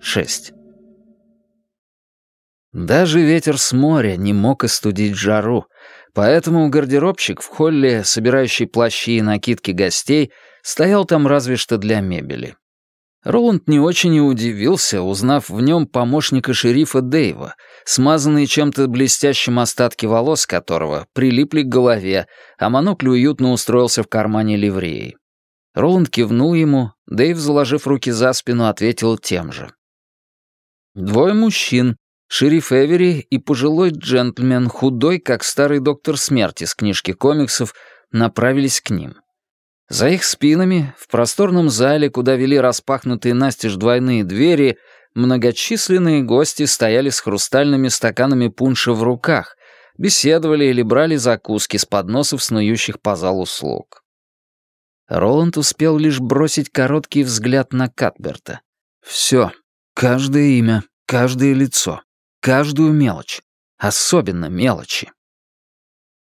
6. Даже ветер с моря не мог остудить жару, поэтому гардеробщик в холле, собирающий плащи и накидки гостей, стоял там разве что для мебели. Роланд не очень и удивился, узнав в нем помощника шерифа Дэйва, смазанные чем-то блестящим остатки волос которого прилипли к голове, а монокль уютно устроился в кармане ливреи. Роланд кивнул ему, Дэйв, заложив руки за спину, ответил тем же. Двое мужчин, шериф Эвери и пожилой джентльмен, худой, как старый доктор смерти с книжки комиксов, направились к ним. За их спинами, в просторном зале, куда вели распахнутые настежь двойные двери, многочисленные гости стояли с хрустальными стаканами пунша в руках, беседовали или брали закуски с подносов снующих по залу слуг. Роланд успел лишь бросить короткий взгляд на Катберта. Все, каждое имя, каждое лицо, каждую мелочь, особенно мелочи.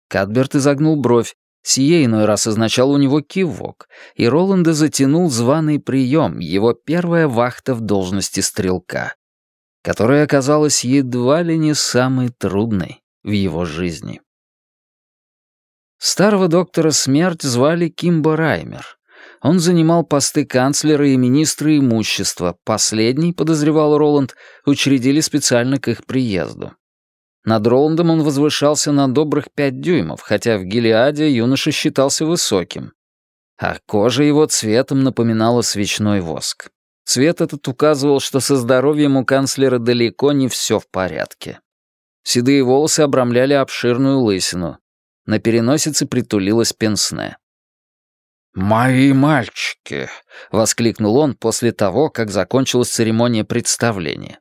Катберт изогнул бровь, сие иной раз означало у него кивок, и Роланда затянул званый прием, его первая вахта в должности стрелка, которая оказалась едва ли не самой трудной в его жизни. Старого доктора смерть звали Кимбо Раймер. Он занимал посты канцлера и министра имущества. Последний, подозревал Роланд, учредили специально к их приезду. Над Роландом он возвышался на добрых пять дюймов, хотя в Гелиаде юноша считался высоким. А кожа его цветом напоминала свечной воск. Цвет этот указывал, что со здоровьем у канцлера далеко не все в порядке. Седые волосы обрамляли обширную лысину. На переносице притулилась пенсне. «Мои мальчики!» — воскликнул он после того, как закончилась церемония представления.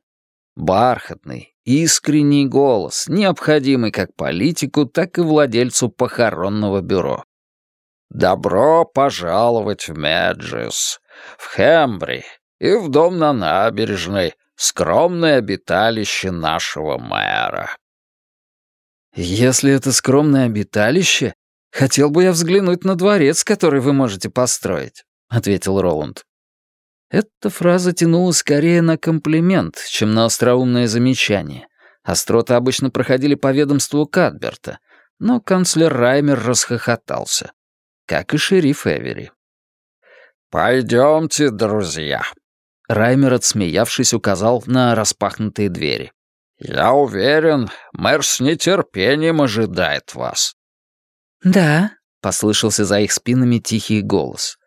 Бархатный, искренний голос, необходимый как политику, так и владельцу похоронного бюро. «Добро пожаловать в Меджис, в Хембри и в дом на набережной, скромное обиталище нашего мэра». «Если это скромное обиталище, хотел бы я взглянуть на дворец, который вы можете построить», — ответил Роланд. Эта фраза тянула скорее на комплимент, чем на остроумное замечание. Остроты обычно проходили по ведомству Кадберта, но канцлер Раймер расхохотался, как и шериф Эвери. «Пойдемте, друзья», — Раймер, отсмеявшись, указал на распахнутые двери. «Я уверен, мэр с нетерпением ожидает вас». «Да», — послышался за их спинами тихий голос.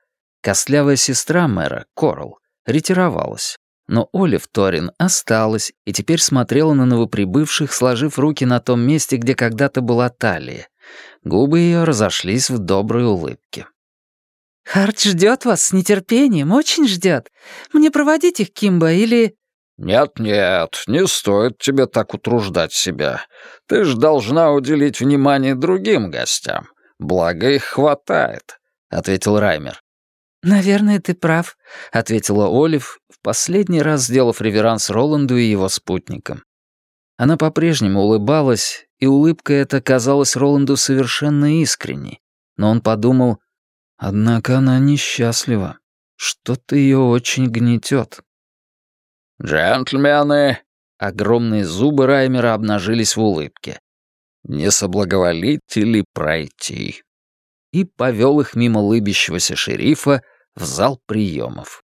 Костлявая сестра мэра, Корл, ретировалась. Но Олив Торин осталась и теперь смотрела на новоприбывших, сложив руки на том месте, где когда-то была талия. Губы ее разошлись в доброй улыбке. «Харт ждет вас с нетерпением, очень ждет. Мне проводить их, Кимба, или...» «Нет-нет, не стоит тебе так утруждать себя. Ты ж должна уделить внимание другим гостям. Благо их хватает», — ответил Раймер. «Наверное, ты прав», — ответила Олив, в последний раз сделав реверанс Роланду и его спутникам. Она по-прежнему улыбалась, и улыбка эта казалась Роланду совершенно искренней, но он подумал, однако она несчастлива, что-то ее очень гнетет. «Джентльмены!» Огромные зубы Раймера обнажились в улыбке. «Не соблаговолите ли пройти?» И повел их мимо лыбящегося шерифа в зал приемов.